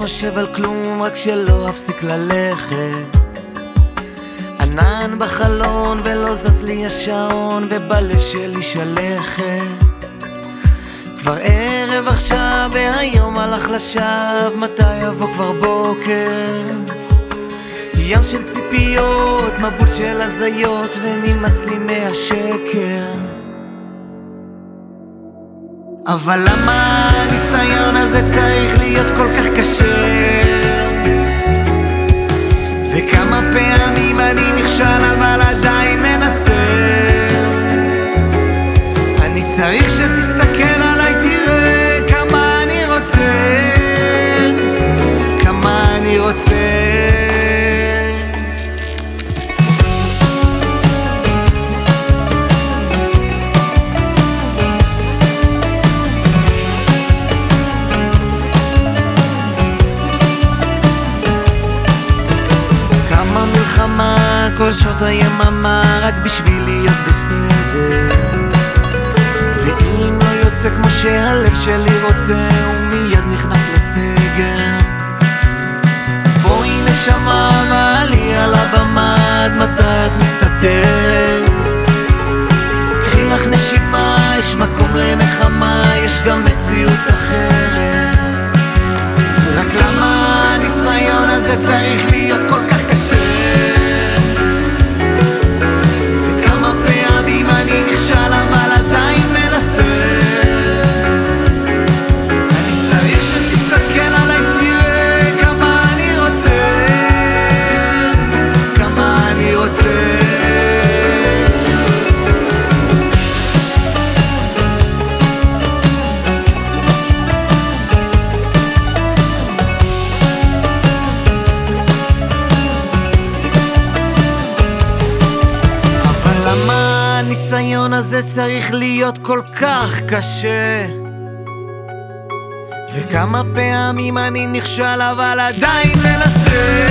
חושב על כלום, רק שלא אפסיק ללכת. ענן בחלון ולא זז לי השעון ובלב שלי שלכת. כבר ערב עכשיו והיום הלך לשווא מתי יבוא כבר בוקר? ים של ציפיות, מבול של הזיות ונמאס לי מהשקר אבל למה הניסיון הזה צריך להיות כל כך קשה? וכמה פעמים אני נכשל אבל עדיין מנסה אני צריך שתסתכל כל שעות היממה רק בשביל להיות בסדר. ואם לא יוצא כמו שהלב שלי רוצה הוא מיד נכנס לסגר. בואי נשמה ועלי על הבמה עד מתי את מסתתרת? קחי לך נשימה יש מקום לנחמה יש גם מציאות אחרת. רק למה הניסיון הזה צריך להיות הזה צריך להיות כל כך קשה? וכמה פעמים אני נכשל אבל עדיין מנסה